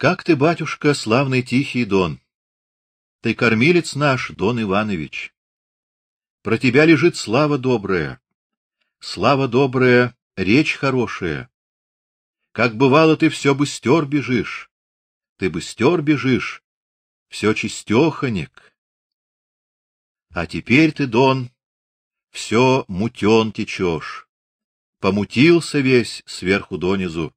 Как ты, батюшка, славный тихий Дон? Ты кормилец наш, Дон Иванович. Про тебя лежит слава добрая. Слава добрая, речь хорошая. Как бывало, ты все быстер бежишь. Ты быстер бежишь, все чистеханик. А теперь ты, Дон, все мутен течешь. Помутился весь сверху донизу.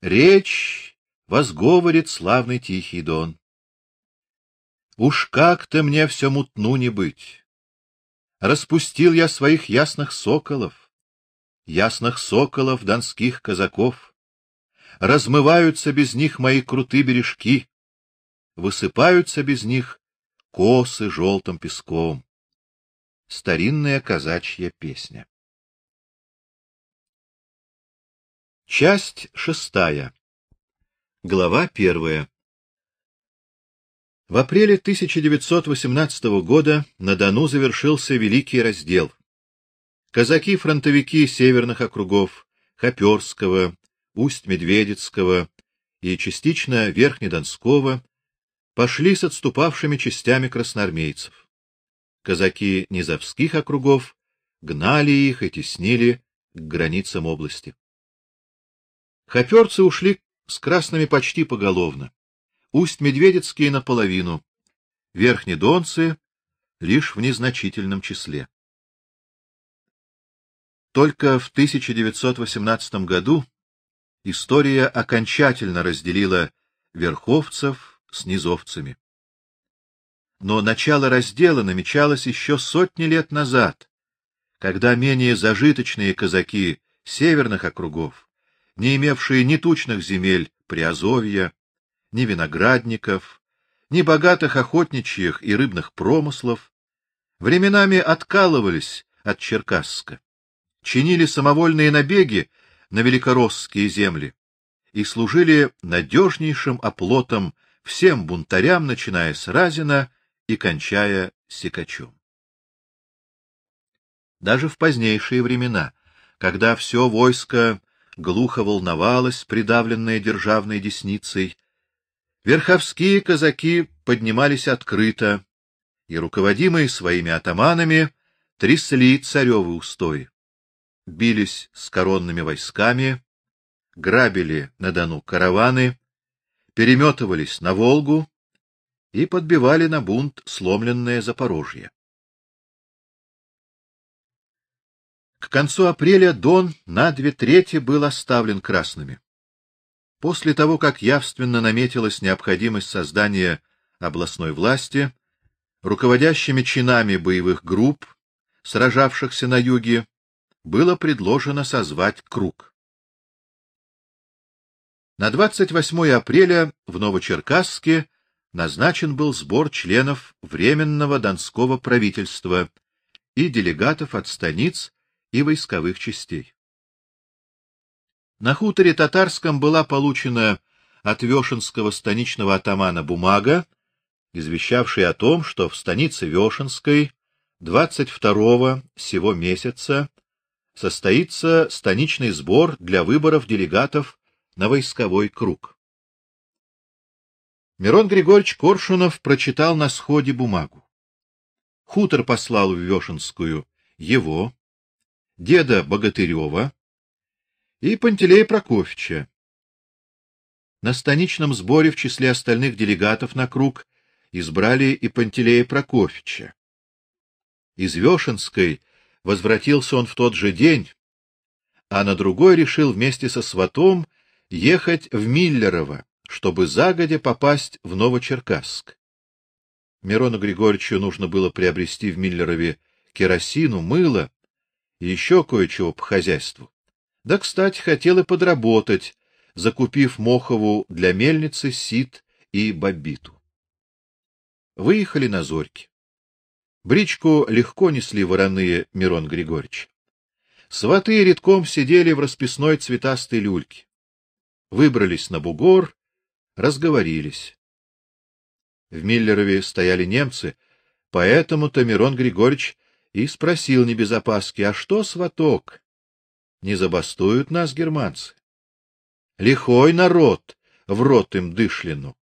Речь возговорит славный тихий Дон. Уж как-то мне все мутну не быть. Распустил я своих ясных соколов, ясных соколов донских казаков. Размываются без них мои крутые бережки, высыпаются без них косы желтым песком. Старинная казачья песня. Часть шестая. Глава первая. В апреле 1918 года на Дону завершился великий раздел. Казаки-фронтовики северных округов Хоперского, Усть-Медведицкого и частично Верхнедонского пошли с отступавшими частями красноармейцев. Казаки низовских округов гнали их и теснили к границам области. Хоперцы ушли с красными почти поголовно. Усть-Медведицкие наполовину, верхнедонцы лишь в незначительном числе. Только в 1918 году история окончательно разделила верховцев с низовцами. Но начало раздела намечалось еще сотни лет назад, когда менее зажиточные казаки северных округов не имевшие ни тучных земель Приазовья, ни виноградников, ни богатых охотничьих и рыбных промыслов, временами откалывались от Черкасска, чинили самовольные набеги на великороссские земли и служили надежнейшим оплотом всем бунтарям, начиная с Разина и кончая Сикачом. Даже в позднейшие времена, когда все войско глухо волновалась, придавленная державной десницей. Верховские казаки поднимались открыто и, руководимые своими атаманами, трясли царевы устои. Бились с коронными войсками, грабили на Дону караваны, переметывались на Волгу и подбивали на бунт сломленное Запорожье. К концу апреля Дон на две трети был оставлен красными. После того, как явственно наметилась необходимость создания областной власти, руководящими чинами боевых групп, сражавшихся на юге, было предложено созвать круг. На 28 апреля в Новочеркасске назначен был сбор членов Временного Донского правительства и делегатов от станиц и войсковых частей. На хуторе татарском была получена от Вешенского станичного атамана бумага, извещавшая о том, что в станице Вешенской 22-го сего месяца состоится станичный сбор для выборов делегатов на войсковой круг. Мирон Григорьевич Коршунов прочитал на сходе бумагу. Хутор послал в Вешенскую его, деда Богатырева и Пантелея Прокофьевича. На станичном сборе в числе остальных делегатов на круг избрали и Пантелея Прокофьевича. Из Вешенской возвратился он в тот же день, а на другой решил вместе со сватом ехать в Миллерово, чтобы загодя попасть в Новочеркасск. Мирону Григорьевичу нужно было приобрести в Миллерове керосину, мыло и еще кое-чего по хозяйству. Да, кстати, хотел и подработать, закупив Мохову для мельницы сит и бобиту. Выехали на зорьки. Бричку легко несли вороные Мирон Григорьевич. Сваты редком сидели в расписной цветастой люльке. Выбрались на бугор, разговорились. В Миллерове стояли немцы, поэтому-то Мирон Григорьевич и спросил не без опаски: "А что, сваток? Не забастуют нас германцы?" Лихой народ, в рот им дышлину.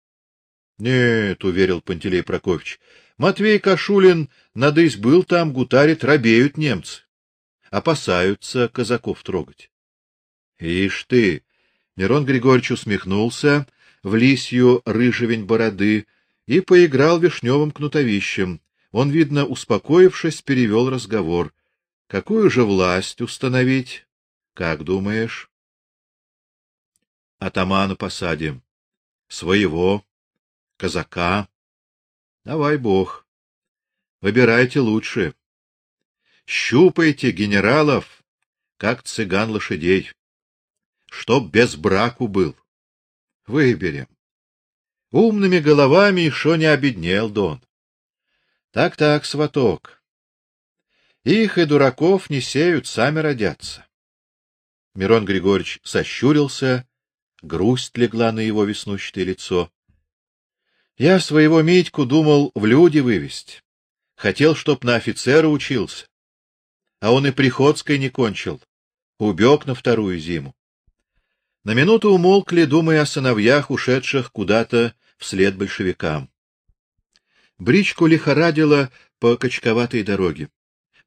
Нет, уверил Пантелей Прокофьевич. Матвей Кашулин надысь был там, гутарит, робеют немцы. Опасаются казаков трогать. Ишь ты, Мирон Григорьевич усмехнулся в лисью рыжевень бороды и поиграл вишневым кнутовищем. Он, видно, успокоившись, перевел разговор. Какую же власть установить? Как думаешь? Атамана посадим. Своего казака. Давай бог. Выбирайте лучше. Щупайте генералов, как цыган лошадей. Чтоб без браку был. Выберем. Умными головами еще не обеднел Дон. Так-так, сваток. Их и дураков не сеют, сами родятся. Мирон Григорьевич сощурился, грусть легла на его веснущатое лицо. Я своего Митьку думал в люди вывести. Хотел, чтоб на офицера учился. А он и приходской не кончил. Убег на вторую зиму. На минуту умолкли, думая о сыновьях, ушедших куда-то вслед большевикам. Бричку лихорадило по качковатой дороге.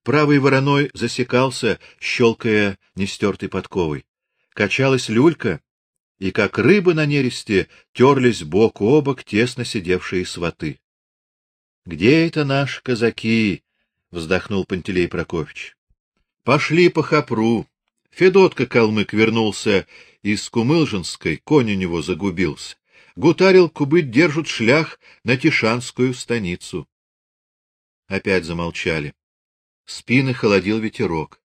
Правый вороной засекался, щелкая нестертой подковой. Качалась люлька, и как рыбы на нересте терлись бок о бок тесно сидевшие сваты. Где это наши казаки? вздохнул Пантелей Прокофьевич. Пошли по хапру. Федотка калмык вернулся из Кумылжинской, конь у него загубился. Гутарил кубыть держат шлях на Тишанскую станицу. Опять замолчали. Спины холодил ветерок.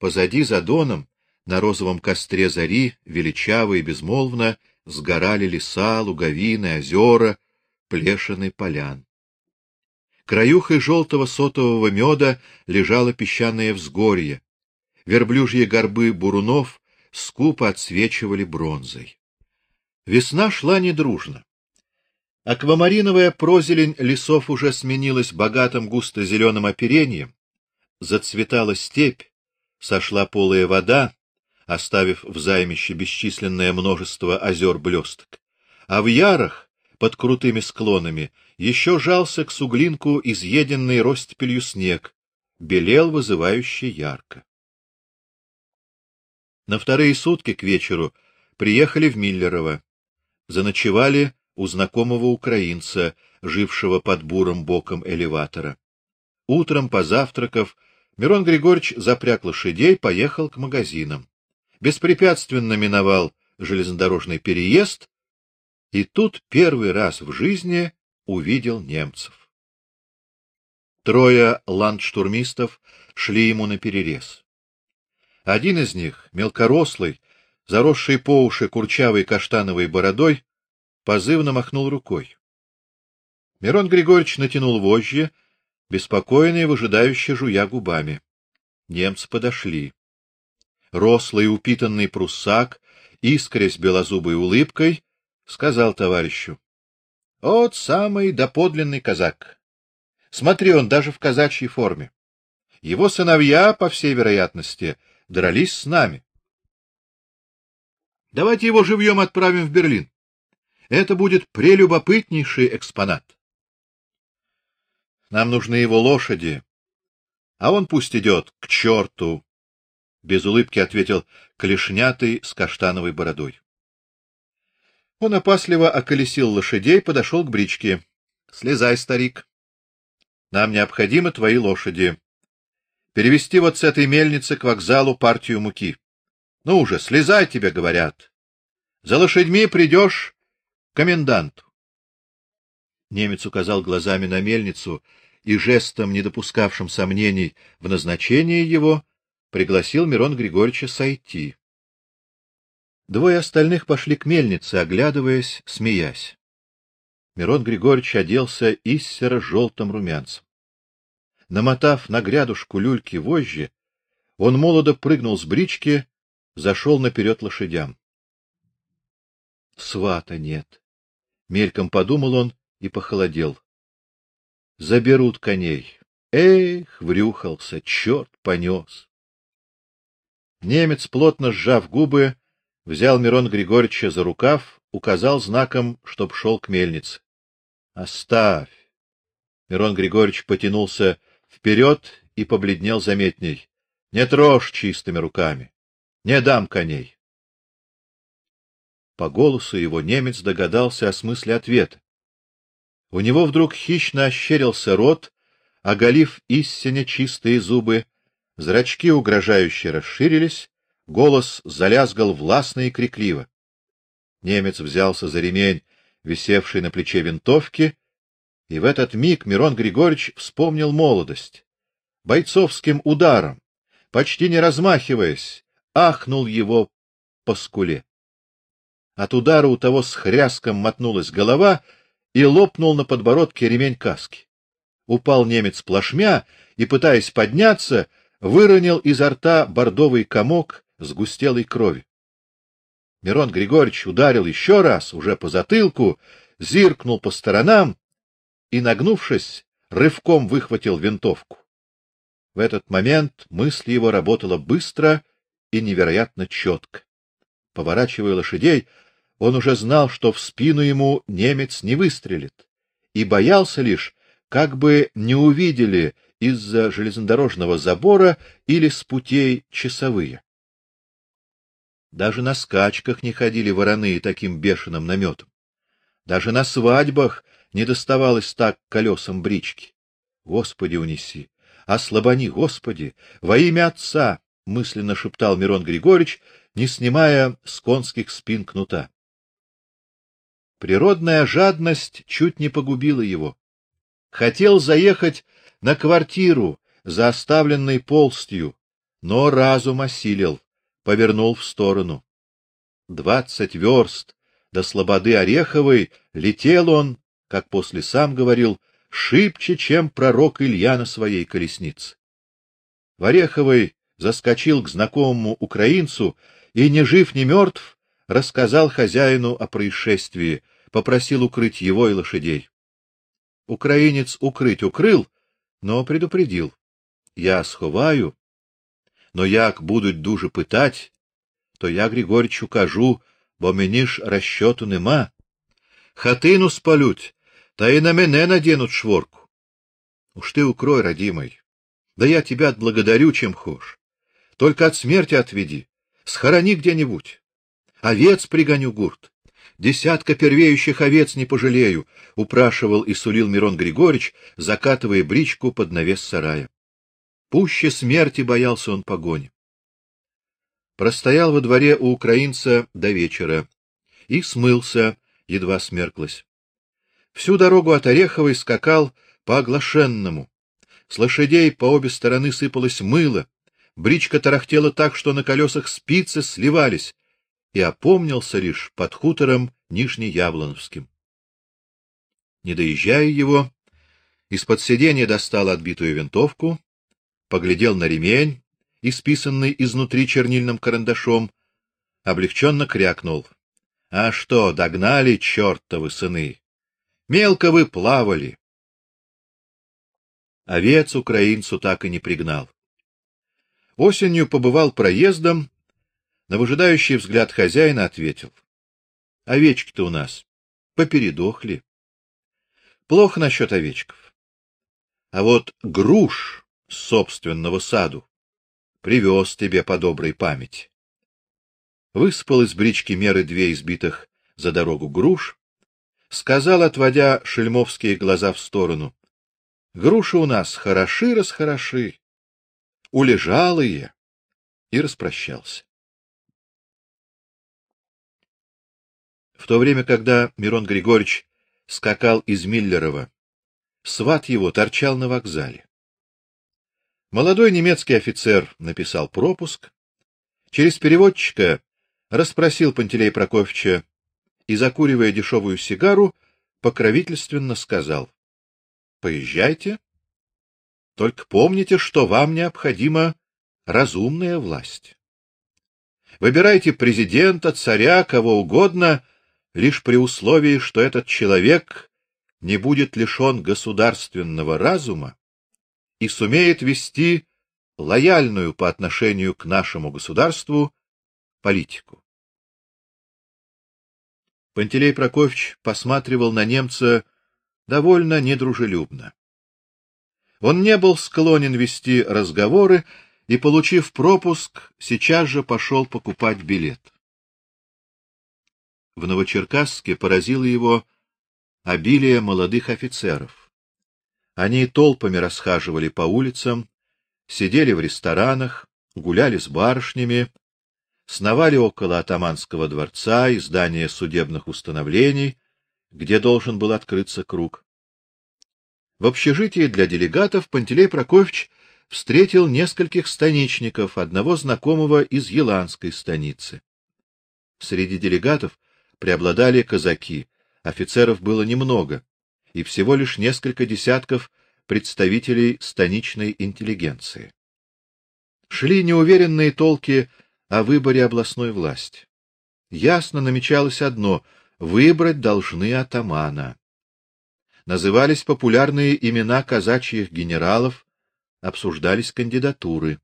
Позади за доном на розовом костре зари, величаво и безмолвно, сгорали леса, луговины, озера, плешины полян. Краюхой желтого сотового меда лежало песчаное взгорье. Верблюжьи горбы бурунов скупо отсвечивали бронзой. Весна шла недружно. Аквамариновая прозелень лесов уже сменилась богатым густо зеленым оперением, зацветала степь, сошла полая вода, оставив в займище бесчисленное множество озер блесток. А в ярах, под крутыми склонами, еще жался к суглинку изъеденный ростепелью снег, белел вызывающе ярко. На вторые сутки к вечеру приехали в Миллерово. Заночевали у знакомого украинца, жившего под буром боком элеватора. Утром, позавтракав, Мирон Григорьевич запряг лошадей, поехал к магазинам беспрепятственно миновал железнодорожный переезд и тут первый раз в жизни увидел немцев. Трое ландштурмистов шли ему на перерез. Один из них, мелкорослый, заросший по уши курчавой каштановой бородой, позывно махнул рукой. Мирон Григорьевич натянул вожжи, беспокойный и выжидающе жуя губами. Немцы подошли рослый упитанный пруссак, искрясь белозубой улыбкой, сказал товарищу: "Вот самый доподлинный казак. Смотри, он даже в казачьей форме. Его сыновья, по всей вероятности, дрались с нами. Давайте его живьем отправим в Берлин. Это будет прелюбопытнейший экспонат. Нам нужны его лошади, а он пусть идет к черту без улыбки ответил клешнятый с каштановой бородой. Он опасливо околесил лошадей, подошел к бричке. Слезай, старик. Нам необходимы твои лошади. Перевести вот с этой мельницы к вокзалу партию муки. Ну уже, слезай, тебе говорят. За лошадьми придешь к коменданту. Немец указал глазами на мельницу и жестом, не допускавшим сомнений в назначении его, пригласил Мирон Григорьевича сойти. Двое остальных пошли к мельнице, оглядываясь, смеясь. Мирон Григорьевич оделся иссеро желтым румянцем. Намотав на грядушку люльки вожжи, он молодо прыгнул с брички, зашел наперед лошадям. Свата нет. Мельком подумал он и похолодел. Заберут коней. Эх, врюхался, черт понес. Немец, плотно сжав губы, взял Мирон Григорьевича за рукав, указал знаком, чтоб шел к мельнице. Оставь. Мирон Григорьевич потянулся вперед и побледнел заметней. Не трожь чистыми руками. Не дам коней. По голосу его немец догадался о смысле ответа. У него вдруг хищно ощерился рот, оголив истинно чистые зубы, зрачки угрожающе расширились, голос залязгал властно и крикливо. Немец взялся за ремень, висевший на плече винтовки, и в этот миг Мирон Григорьевич вспомнил молодость. Бойцовским ударом, почти не размахиваясь, ахнул его по скуле. От удара у того с хряском мотнулась голова и лопнул на подбородке ремень каски. Упал немец плашмя и, пытаясь подняться, выронил изо рта бордовый комок с густелой крови. Мирон Григорьевич ударил еще раз, уже по затылку, зиркнул по сторонам и, нагнувшись, рывком выхватил винтовку. В этот момент мысль его работала быстро и невероятно четко. Поворачивая лошадей, он уже знал, что в спину ему немец не выстрелит, и боялся лишь, как бы не увидели из-за железнодорожного забора или с путей часовые. Даже на скачках не ходили вороны таким бешеным наметом. Даже на свадьбах не доставалось так колесам брички. Господи, унеси! Ослабони, Господи, во имя Отца, мысленно шептал Мирон Григорьевич, не снимая с конских спин кнута. Природная жадность чуть не погубила его. Хотел заехать на квартиру за оставленной полстью, но разум осилил, повернул в сторону. Двадцать верст до слободы Ореховой летел он, как после сам говорил, шибче, чем пророк Илья на своей колеснице. В Ореховой заскочил к знакомому украинцу и ни жив, ни мертв рассказал хозяину о происшествии, попросил укрыть его и лошадей. Украинец укрыть укрыл, но предупредил: я сховаю, но як будуть дуже питать, то я Григоричу кажу, бо мені ж розчоту нема. Хатину спалють, та и на мене наденут шворку. Уж ты укрой, родимый. Да я тебя отблагодарю, чем хошь. Только от смерти отведи, схорони где-нибудь. Овец пригоню гурт. Десятка первеющих овец не пожалею, упрашивал и сулил Мирон Григорьевич, закатывая бричку под навес сарая. Пуще смерти боялся он погони. Простоял во дворе у украинца до вечера и смылся, едва смерклось. Всю дорогу от Ореховой скакал по оглашенному. С лошадей по обе стороны сыпалось мыло, бричка тарахтела так, что на колесах спицы сливались, и опомнился лишь под хутором Нижнеяблоновским. Не доезжая его, из-под сиденья достал отбитую винтовку, поглядел на ремень, исписанный изнутри чернильным карандашом, облегченно крякнул: "А что, догнали чертовы сыны? Мелко вы плавали". Овец украинцу так и не пригнал. Осенью побывал проездом, на выжидающий взгляд хозяина ответил: "Овечки-то у нас попередохли. Плохо насчет овечков. А вот груш собственного саду привез тебе по доброй памяти". Выспал из брички меры две избитых за дорогу груш, сказал, отводя шельмовские глаза в сторону: "Груши у нас хороши, расхороши, улежалые", и распрощался. В то время, когда Мирон Григорьевич скакал из Миллерова, сват его торчал на вокзале. Молодой немецкий офицер написал пропуск, через переводчика расспросил Пантелей Прокофьевича и закуривая дешевую сигару, покровительственно сказал: "Поезжайте, только помните, что вам необходима разумная власть. Выбирайте президента, царя, кого угодно, лишь при условии, что этот человек не будет лишен государственного разума и сумеет вести лояльную по отношению к нашему государству политику. Пантелей Прокофьевич посматривал на немца довольно недружелюбно. Он не был склонен вести разговоры и, получив пропуск, сейчас же пошел покупать билет. В Новочеркасске поразило его обилие молодых офицеров. Они толпами расхаживали по улицам, сидели в ресторанах, гуляли с барышнями, сновали около атаманского дворца и здания судебных установлений, где должен был открыться круг. В общежитии для делегатов Пантелей Прокофьевич встретил нескольких станичников, одного знакомого из Еланской станицы. Среди делегатов преобладали казаки, офицеров было немного, и всего лишь несколько десятков представителей станичной интеллигенции. Шли неуверенные толки о выборе областной власти. Ясно намечалось одно выбрать должны атамана. Назывались популярные имена казачьих генералов, обсуждались кандидатуры.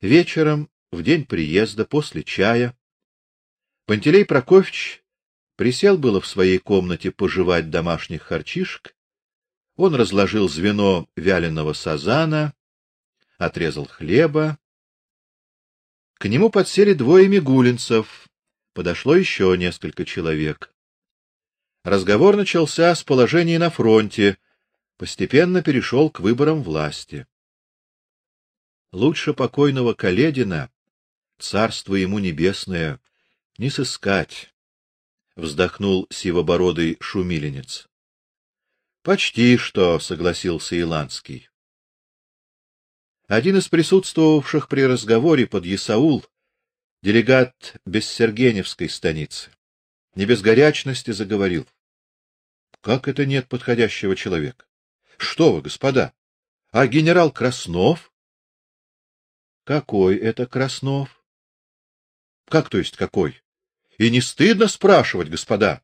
Вечером, в день приезда, после чая, Пантелей Прокофьевич присел было в своей комнате пожевать домашних харчишек. Он разложил звено вяленого сазана, отрезал хлеба. К нему подсели двое мигулинцев. Подошло еще несколько человек. Разговор начался с положения на фронте, постепенно перешел к выборам власти. Лучше покойного Каледина, царство ему небесное, не сыскать, вздохнул сивобородый шумиленец. Почти что, согласился Иланский. Один из присутствовавших при разговоре под Исаул, делегат Бессергеневской станицы, не без горячности заговорил: "Как это нет подходящего человека? Что вы, господа? А генерал Краснов? Какой это Краснов? Как то есть какой? И не стыдно спрашивать, господа?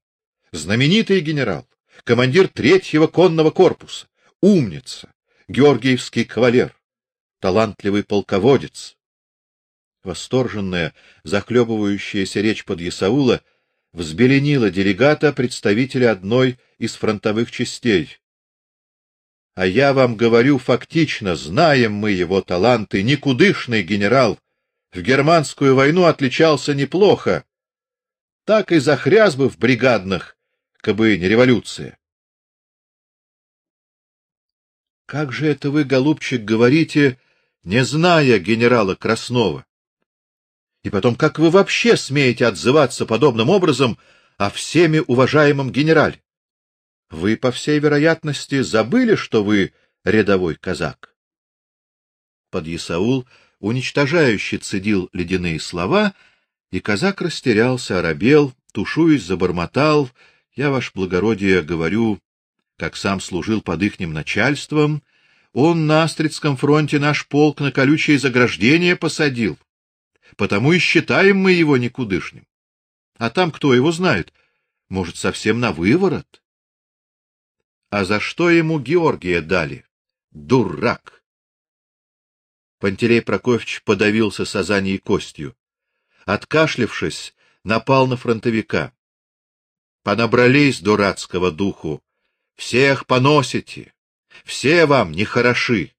Знаменитый генерал, командир третьего конного корпуса, умница, георгиевский кавалер, талантливый полководец. Восторженная, захлебывающаяся речь под Исаула взбеленила делегата, представителя одной из фронтовых частей. А я вам говорю фактично, знаем мы его таланты, никудышный генерал, в германскую войну отличался неплохо. Так и захряз бы в бригадных, кабы не революция. Как же это вы, голубчик, говорите, не зная генерала Краснова? И потом, как вы вообще смеете отзываться подобным образом о всеми уважаемом генерале? Вы, по всей вероятности, забыли, что вы рядовой казак. Подъясаул уничтожающе цедил ледяные слова, и казак растерялся, оробел, тушуясь, забормотал: "Я ваш благородие говорю, как сам служил под ихним начальством, он на Астридском фронте наш полк на колючее заграждение посадил. Потому и считаем мы его никудышним. А там кто его знает, может, совсем на выворот. А за что ему Георгия дали? Дурак. Пантелей Прокофьевич подавился сазаньей костью. Откашлившись, напал на фронтовика. Понабрались дурацкого духу. Всех поносите. Все вам не хороши.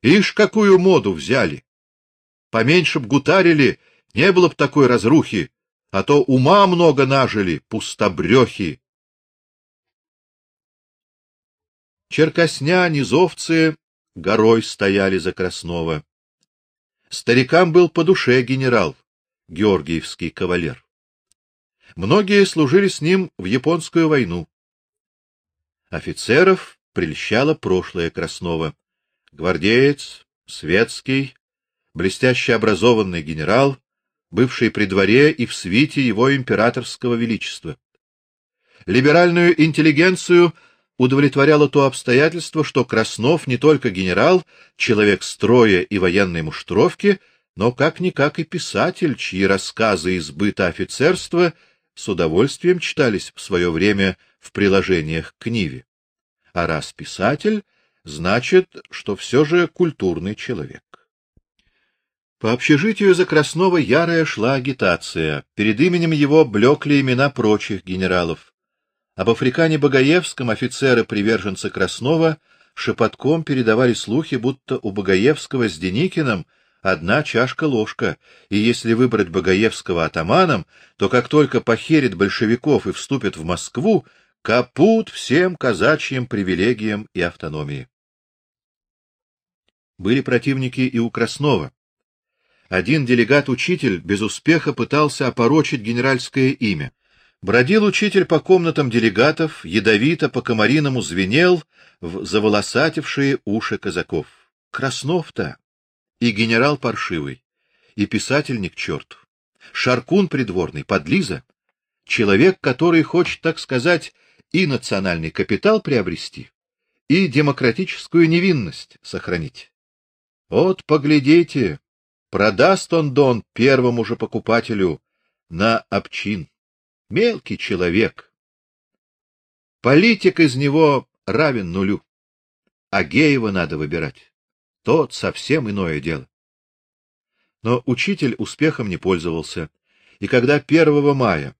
Ишь, какую моду взяли. Поменьше б гутарили, не было б такой разрухи, а то ума много нажили, пустобрехи. Черкосня, низовцы горой стояли за Краснова. Старикам был по душе генерал, Георгиевский кавалер. Многие служили с ним в японскую войну. Офицеров прельщало прошлое Краснова. Гвардеец, светский, блестяще образованный генерал, бывший при дворе и в свите его императорского величества. Либеральную интеллигенцию удовлетворяло то обстоятельство, что Краснов не только генерал, человек строя и военной муштровки, но как никак и писатель, чьи рассказы из быта офицерства с удовольствием читались в свое время в приложениях к Ниве. А раз писатель, значит, что все же культурный человек. По общежитию за Краснова ярая шла агитация. Перед именем его блекли имена прочих генералов. Об Африкане Багаевском офицеры-приверженцы Краснова шепотком передавали слухи, будто у Багаевского с Деникиным одна чашка-ложка, и если выбрать Багаевского атаманом, то как только похерит большевиков и вступит в Москву, капут всем казачьим привилегиям и автономии. Были противники и у Краснова. Один делегат-учитель без успеха пытался опорочить генеральское имя. Бродил учитель по комнатам делегатов, ядовито по-комариному звенел в заволосатившие уши казаков. Краснов-то и генерал паршивый, и писатель не к черту. Шаркун придворный, подлиза, человек, который хочет, так сказать, и национальный капитал приобрести, и демократическую невинность сохранить. Вот поглядите, Продаст он дон первому же покупателю на обчин. Мелкий человек. Политик из него равен нулю. А Геева надо выбирать. Тот совсем иное дело. Но учитель успехом не пользовался. И когда 1 мая,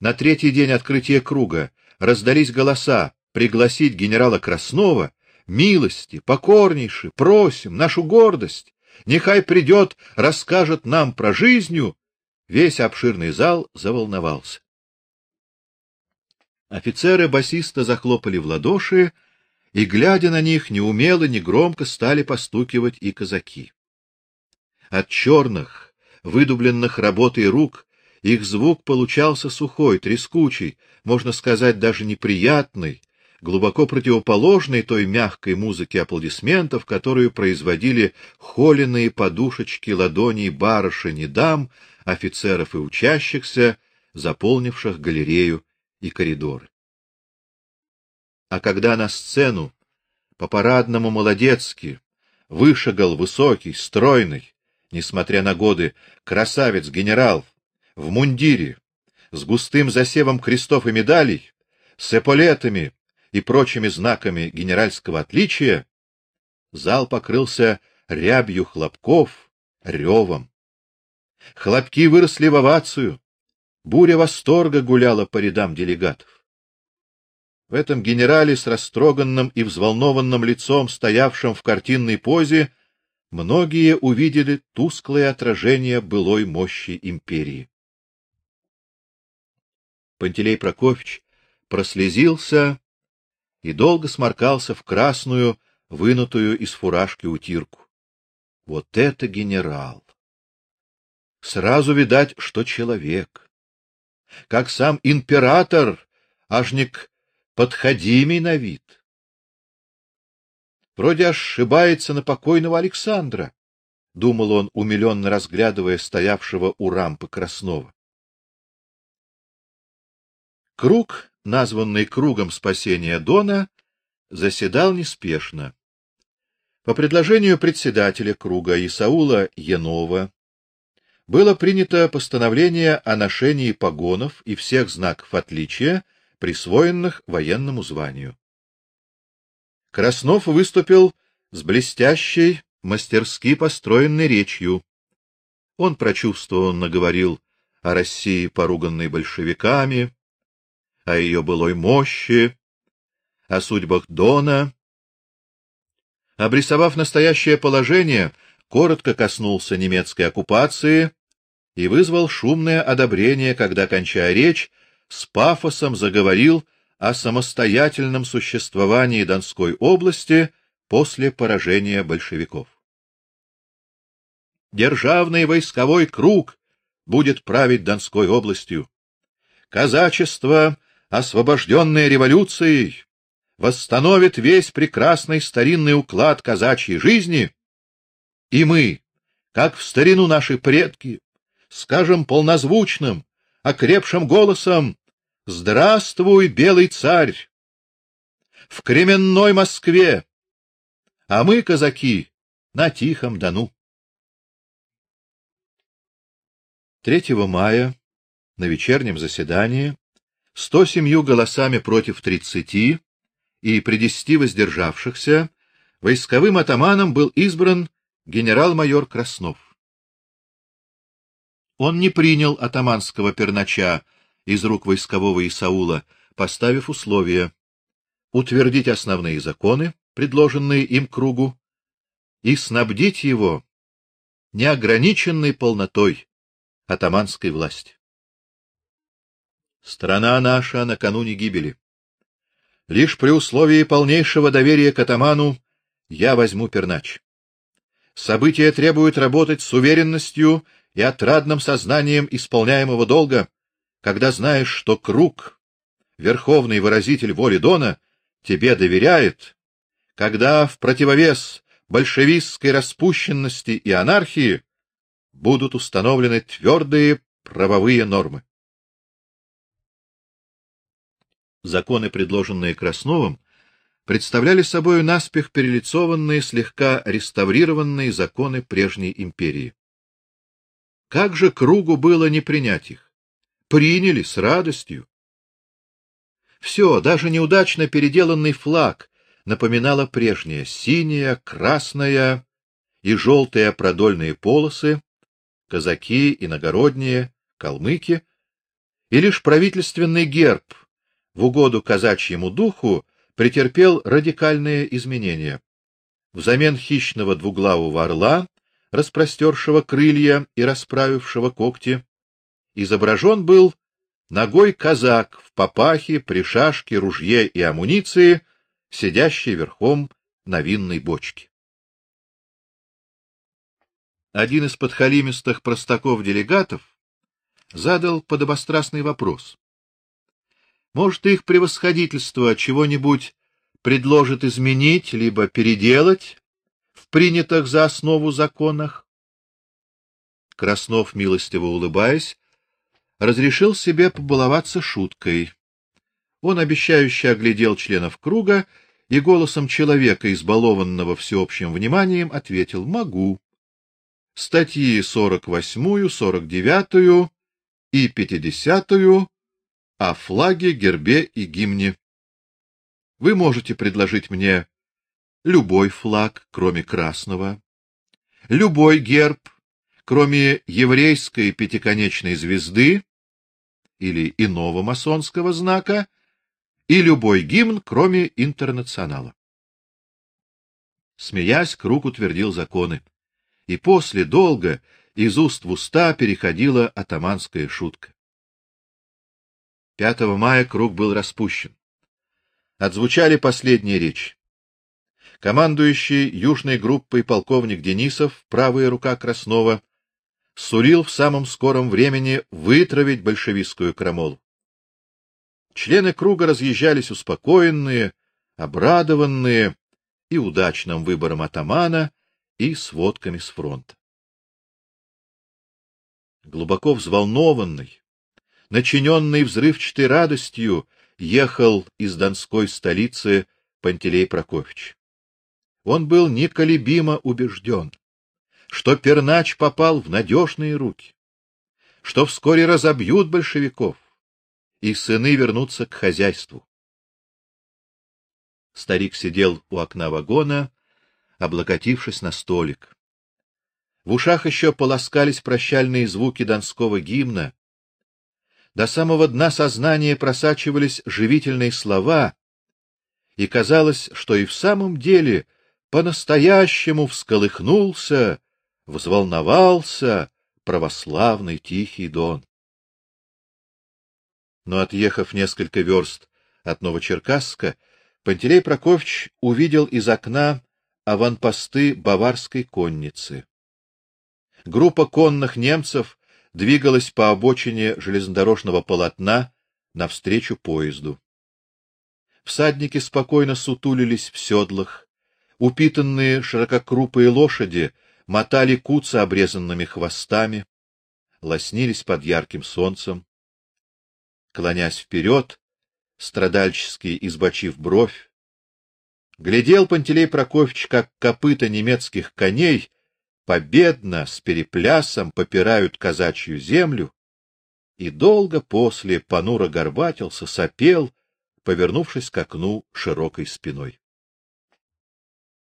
на третий день открытия круга, раздались голоса пригласить генерала Краснова, милости, покорнейше, просим, нашу гордость, Нехай придет, расскажет нам про жизнью. Весь обширный зал заволновался. Офицеры басиста захлопали в ладоши, и глядя на них, неумело, негромко стали постукивать и казаки. От черных, выдубленных работой рук их звук получался сухой, трескучий, можно сказать, даже неприятный, глубоко противоположной той мягкой музыке аплодисментов, которую производили холеные подушечки ладоней барышень и дам, офицеров и учащихся, заполнивших галерею и коридоры. А когда на сцену по-парадному молодецки вышагал высокий, стройный, несмотря на годы, красавец-генерал в мундире, с густым засевом крестов и медалей, с эполетами и прочими знаками генеральского отличия, зал покрылся рябью хлопков, ревом. Хлопки выросли в овацию. Буря восторга гуляла по рядам делегатов. В этом генерале с растроганным и взволнованным лицом, стоявшим в картинной позе, многие увидели тусклое отражение былой мощи империи. Пантелей Прокофьевич прослезился и долго сморкался в красную, вынутую из фуражки утирку. Вот это генерал! Сразу видать, что человек. Как сам император, ажник подходимый на вид. Вроде ошибается на покойного Александра, думал он, умиленно разглядывая стоявшего у рампы Краснова. Круг названный кругом спасения Дона, заседал неспешно. По предложению председателя круга Исаула Янова было принято постановление о ношении погонов и всех знаков отличия, присвоенных военному званию. Краснов выступил с блестящей, мастерски построенной речью. Он прочувствованно говорил о России, поруганной большевиками, о ее былой мощи, о судьбах Дона. Обрисовав настоящее положение, коротко коснулся немецкой оккупации и вызвал шумное одобрение, когда, кончая речь, с пафосом заговорил о самостоятельном существовании Донской области после поражения большевиков. Державный войсковой круг будет править Донской областью. Казачество освобожденная революцией, восстановит весь прекрасный старинный уклад казачьей жизни, и мы, как в старину наши предки, скажем полнозвучным, окрепшим голосом: "Здравствуй, белый царь!" В кременной Москве, а мы казаки на тихом Дону. 3 мая на вечернем заседании сто семью голосами против тридцати и при десяти воздержавшихся войсковым атаманом был избран генерал-майор Краснов. Он не принял атаманского пернача из рук войскового Исаула, поставив условие утвердить основные законы, предложенные им кругу, и снабдить его неограниченной полнотой атаманской власти. Страна наша накануне гибели. Лишь при условии полнейшего доверия к атаману я возьму пернач. События требуют работать с уверенностью и отрадным сознанием исполняемого долга, когда знаешь, что круг, верховный выразитель воли Дона, тебе доверяет, когда в противовес большевистской распущенности и анархии будут установлены твердые правовые нормы. Законы, предложенные Красновым, представляли собой наспех перелицованные, слегка реставрированные законы прежней империи. Как же кругу было не принять их? Приняли с радостью. Все, даже неудачно переделанный флаг напоминало прежнее: синяя, красная и желтая продольные полосы, казаки, иногородние, калмыки, и лишь правительственный герб в угоду казачьему духу претерпел радикальные изменения. Взамен хищного двуглавого орла, распростершего крылья и расправившего когти, изображен был ногой казак в папахе, при шашке, ружье и амуниции, сидящий верхом на винной бочке. Один из подхалимистых простаков-делегатов задал подобострастный вопрос. Может, их превосходительство чего-нибудь предложит изменить либо переделать в принятых за основу законах? Краснов, милостиво улыбаясь, разрешил себе побаловаться шуткой. Он обещающе оглядел членов круга и голосом человека, избалованного всеобщим вниманием, ответил: "Могу. Статьи сорок восьмую, сорок девятую и пятидесятую о флаге, гербе и гимне. Вы можете предложить мне любой флаг, кроме красного, любой герб, кроме еврейской пятиконечной звезды или иного масонского знака, и любой гимн, кроме интернационала. Смеясь, круг утвердил законы, и после долго из уст в уста переходила атаманская шутка. 5 мая круг был распущен. Отзвучали последние речи. Командующий южной группой полковник Денисов, правая рука Краснова, сулил в самом скором времени вытравить большевистскую крамолу. Члены круга разъезжались успокоенные, обрадованные и удачным выбором атамана, и сводками с фронта. Глубоко взволнованный, начиненный взрывчатой радостью, ехал из донской столицы Пантелей Прокофьевич. Он был неколебимо убежден, что Пернач попал в надежные руки, что вскоре разобьют большевиков, и сыны вернутся к хозяйству. Старик сидел у окна вагона, облокотившись на столик. В ушах еще полоскались прощальные звуки донского гимна, до самого дна сознания просачивались живительные слова, и казалось, что и в самом деле по-настоящему всколыхнулся, взволновался православный тихий Дон. Но отъехав несколько верст от Новочеркасска, Пантелей Прокофьевич увидел из окна аванпосты баварской конницы. Группа конных немцев двигалась по обочине железнодорожного полотна навстречу поезду. Всадники спокойно сутулились в седлах, упитанные ширококрупые лошади мотали куца обрезанными хвостами, лоснились под ярким солнцем. Клонясь вперед, страдальчески избочив бровь, глядел Пантелей Прокофьевич, как копыта немецких коней победно с переплясом попирают казачью землю, и долго после понуро горбатился, сопел, повернувшись к окну широкой спиной.